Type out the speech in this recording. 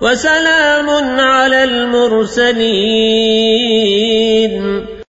وسلام على المرسلين.